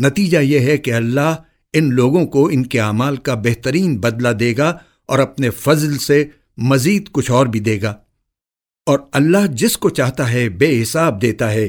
نتیجہ یہ ہے کہ اللہ ان لوگوں کو ان کے اعمال کا بہترین بدلہ دے گا اور اپنے فضل سے مزید کچھ اور بھی دے گا۔ اور اللہ جس کو چاہتا ہے بے حساب دیتا ہے